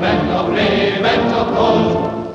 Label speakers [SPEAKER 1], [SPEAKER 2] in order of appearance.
[SPEAKER 1] Vento breve, vento cold,